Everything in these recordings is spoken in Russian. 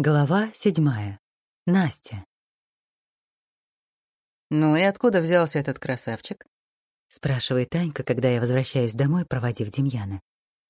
Глава седьмая. Настя. «Ну и откуда взялся этот красавчик?» — спрашивает Танька, когда я возвращаюсь домой, проводив Демьяна.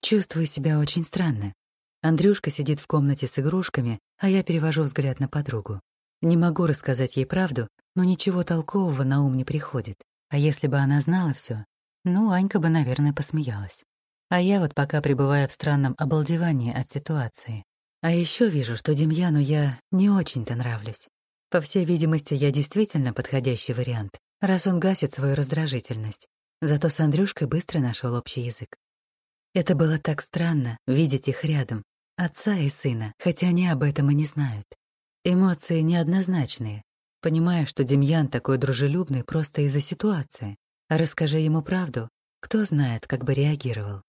Чувствую себя очень странно. Андрюшка сидит в комнате с игрушками, а я перевожу взгляд на подругу. Не могу рассказать ей правду, но ничего толкового на ум не приходит. А если бы она знала все, ну, Анька бы, наверное, посмеялась. А я вот пока пребываю в странном обалдевании от ситуации. А еще вижу, что Демьяну я не очень-то нравлюсь. По всей видимости, я действительно подходящий вариант, раз он гасит свою раздражительность. Зато с Андрюшкой быстро нашел общий язык. Это было так странно, видеть их рядом, отца и сына, хотя они об этом и не знают. Эмоции неоднозначные. Понимая, что Демьян такой дружелюбный просто из-за ситуации. А расскажи ему правду, кто знает, как бы реагировал.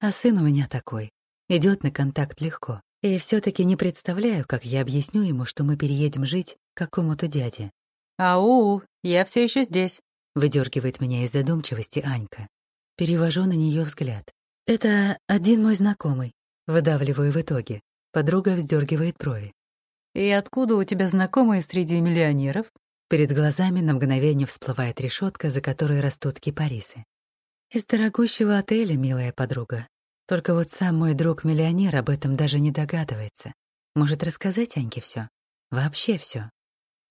А сын у меня такой. Идет на контакт легко. И все таки не представляю, как я объясню ему, что мы переедем жить к какому-то дяде. «Ау, я все еще здесь», — выдергивает меня из задумчивости Анька. Перевожу на нее взгляд. «Это один мой знакомый», — выдавливаю в итоге. Подруга вздергивает брови. «И откуда у тебя знакомые среди миллионеров?» Перед глазами на мгновение всплывает решетка, за которой растут кипарисы. «Из дорогущего отеля, милая подруга. Только вот сам мой друг-миллионер об этом даже не догадывается. Может рассказать Аньке все? Вообще все.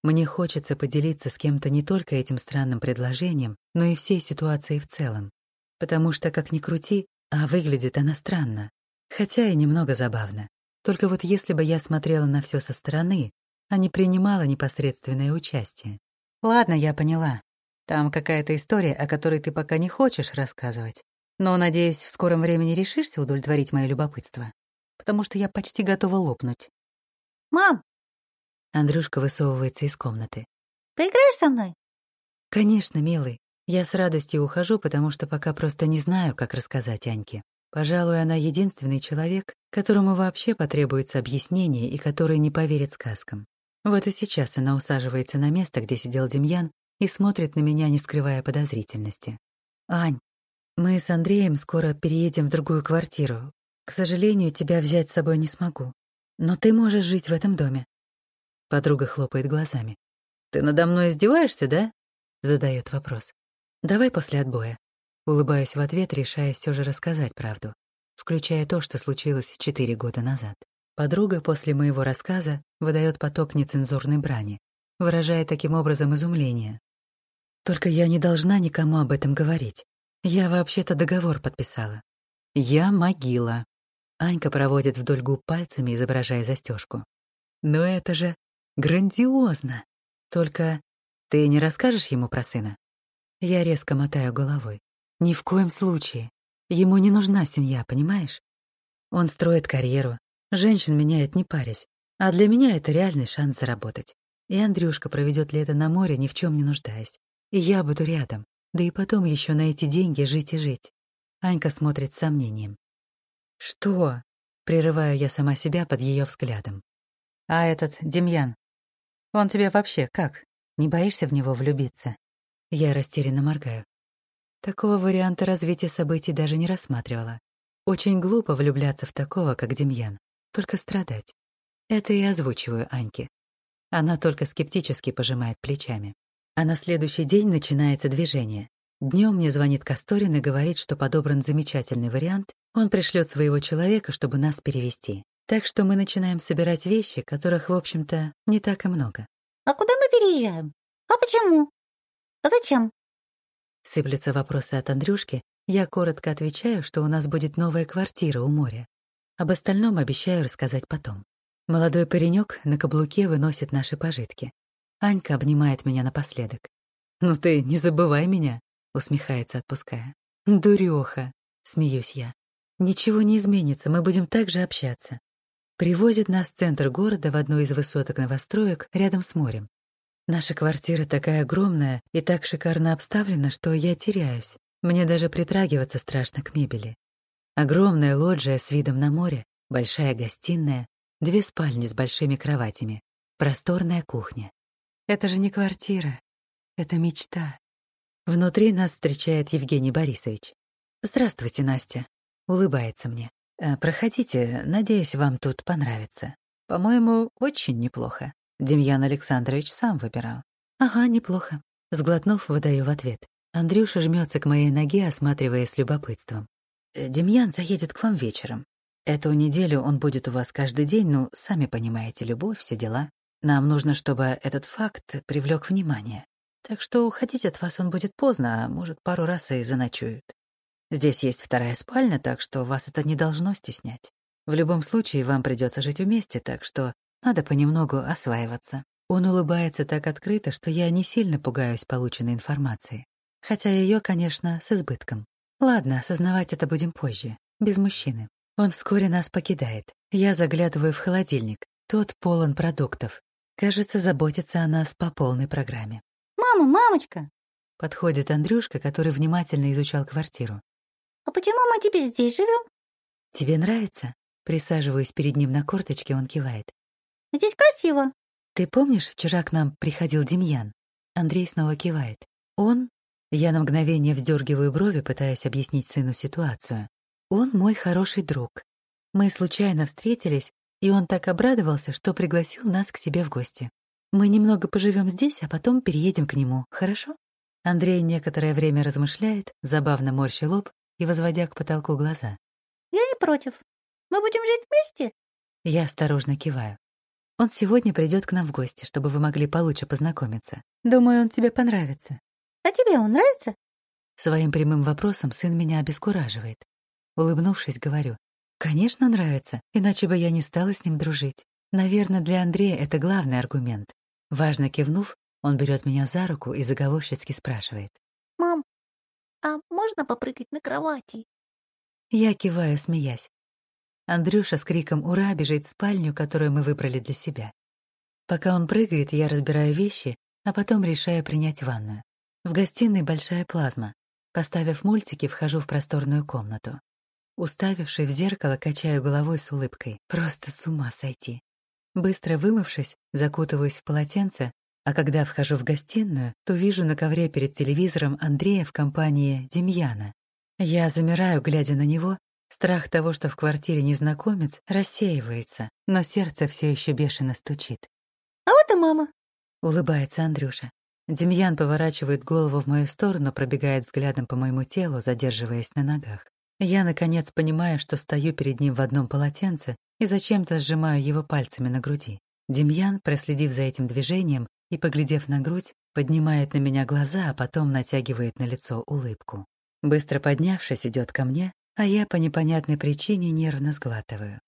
Мне хочется поделиться с кем-то не только этим странным предложением, но и всей ситуацией в целом. Потому что, как ни крути, а выглядит она странно. Хотя и немного забавно. Только вот если бы я смотрела на все со стороны, а не принимала непосредственное участие. Ладно, я поняла. Там какая-то история, о которой ты пока не хочешь рассказывать. Но, надеюсь, в скором времени решишься удовлетворить мое любопытство, потому что я почти готова лопнуть. «Мам!» Андрюшка высовывается из комнаты. «Поиграешь со мной?» «Конечно, милый. Я с радостью ухожу, потому что пока просто не знаю, как рассказать Аньке. Пожалуй, она единственный человек, которому вообще потребуется объяснение и который не поверит сказкам. Вот и сейчас она усаживается на место, где сидел Демьян, и смотрит на меня, не скрывая подозрительности. «Ань, мы с Андреем скоро переедем в другую квартиру. К сожалению, тебя взять с собой не смогу. Но ты можешь жить в этом доме. Подруга хлопает глазами. Ты надо мной издеваешься, да? Задает вопрос. Давай после отбоя. Улыбаюсь в ответ, решая все же рассказать правду, включая то, что случилось четыре года назад. Подруга после моего рассказа выдает поток нецензурной брани, выражая таким образом изумление. Только я не должна никому об этом говорить. Я вообще-то договор подписала. Я могила. Анька проводит вдоль губ пальцами, изображая застежку. Но это же грандиозно. Только ты не расскажешь ему про сына? Я резко мотаю головой. Ни в коем случае. Ему не нужна семья, понимаешь? Он строит карьеру, женщин меняет не парясь, а для меня это реальный шанс заработать. И Андрюшка проведет лето на море, ни в чем не нуждаясь. И я буду рядом. Да и потом еще на эти деньги жить и жить. Анька смотрит с сомнением. «Что?» — прерываю я сама себя под ее взглядом. «А этот Демьян, он тебе вообще как? Не боишься в него влюбиться?» Я растерянно моргаю. Такого варианта развития событий даже не рассматривала. Очень глупо влюбляться в такого, как Демьян, только страдать. Это и озвучиваю Аньке. Она только скептически пожимает плечами. А на следующий день начинается движение. Днем мне звонит Касторин и говорит, что подобран замечательный вариант, он пришлет своего человека, чтобы нас перевести. Так что мы начинаем собирать вещи, которых, в общем-то, не так и много. «А куда мы переезжаем? А почему? А зачем?» Сыплются вопросы от Андрюшки. Я коротко отвечаю, что у нас будет новая квартира у моря. Об остальном обещаю рассказать потом. Молодой паренек на каблуке выносит наши пожитки. Анька обнимает меня напоследок. «Ну ты не забывай меня», — усмехается, отпуская. «Дурёха», — смеюсь я. «Ничего не изменится, мы будем так же общаться». Привозит нас в центр города в одну из высоток новостроек рядом с морем. Наша квартира такая огромная и так шикарно обставлена, что я теряюсь. Мне даже притрагиваться страшно к мебели. Огромная лоджия с видом на море, большая гостиная, две спальни с большими кроватями, просторная кухня. Это же не квартира. Это мечта. Внутри нас встречает Евгений Борисович. «Здравствуйте, Настя», — улыбается мне. «Э, «Проходите, надеюсь, вам тут понравится». По-моему, очень неплохо. Демьян Александрович сам выбирал. Ага, неплохо. Сглотнув, выдаю в ответ. Андрюша жмется к моей ноге, осматривая с любопытством. «Э, Демьян заедет к вам вечером. Эту неделю он будет у вас каждый день, ну, сами понимаете, любовь, все дела. Нам нужно, чтобы этот факт привлек внимание. Так что уходить от вас он будет поздно, а может, пару раз и заночует. Здесь есть вторая спальня, так что вас это не должно стеснять. В любом случае, вам придется жить вместе, так что надо понемногу осваиваться. Он улыбается так открыто, что я не сильно пугаюсь полученной информации. Хотя ее, конечно, с избытком. Ладно, осознавать это будем позже, без мужчины. Он вскоре нас покидает. Я заглядываю в холодильник. Тот полон продуктов. Кажется, заботится о нас по полной программе. «Мама, мамочка!» Подходит Андрюшка, который внимательно изучал квартиру. «А почему мы теперь здесь живем? «Тебе нравится?» Присаживаюсь перед ним на корточке, он кивает. Здесь красиво». «Ты помнишь, вчера к нам приходил Демьян?» Андрей снова кивает. «Он...» Я на мгновение вздергиваю брови, пытаясь объяснить сыну ситуацию. «Он мой хороший друг. Мы случайно встретились, и он так обрадовался, что пригласил нас к себе в гости. Мы немного поживем здесь, а потом переедем к нему, хорошо?» Андрей некоторое время размышляет, забавно морща лоб и возводя к потолку глаза. «Я не против. Мы будем жить вместе?» Я осторожно киваю. Он сегодня придет к нам в гости, чтобы вы могли получше познакомиться. Думаю, он тебе понравится. А тебе он нравится? Своим прямым вопросом сын меня обескураживает. Улыбнувшись, говорю, конечно, нравится, иначе бы я не стала с ним дружить. Наверное, для Андрея это главный аргумент. Важно кивнув, он берет меня за руку и заговорщицки спрашивает. «Мам, а можно попрыгать на кровати?» Я киваю, смеясь. Андрюша с криком «Ура!» бежит в спальню, которую мы выбрали для себя. Пока он прыгает, я разбираю вещи, а потом решаю принять ванную. В гостиной большая плазма. Поставив мультики, вхожу в просторную комнату. Уставившись в зеркало, качаю головой с улыбкой. Просто с ума сойти. Быстро вымывшись, закутываюсь в полотенце, а когда вхожу в гостиную, то вижу на ковре перед телевизором Андрея в компании Демьяна. Я замираю, глядя на него, Страх того, что в квартире незнакомец, рассеивается, но сердце все еще бешено стучит. «А вот и мама!» — улыбается Андрюша. Демьян поворачивает голову в мою сторону, пробегает взглядом по моему телу, задерживаясь на ногах. Я, наконец, понимаю, что стою перед ним в одном полотенце и зачем-то сжимаю его пальцами на груди. Демьян, проследив за этим движением и поглядев на грудь, поднимает на меня глаза, а потом натягивает на лицо улыбку. Быстро поднявшись, идет ко мне, а я по непонятной причине нервно сглатываю.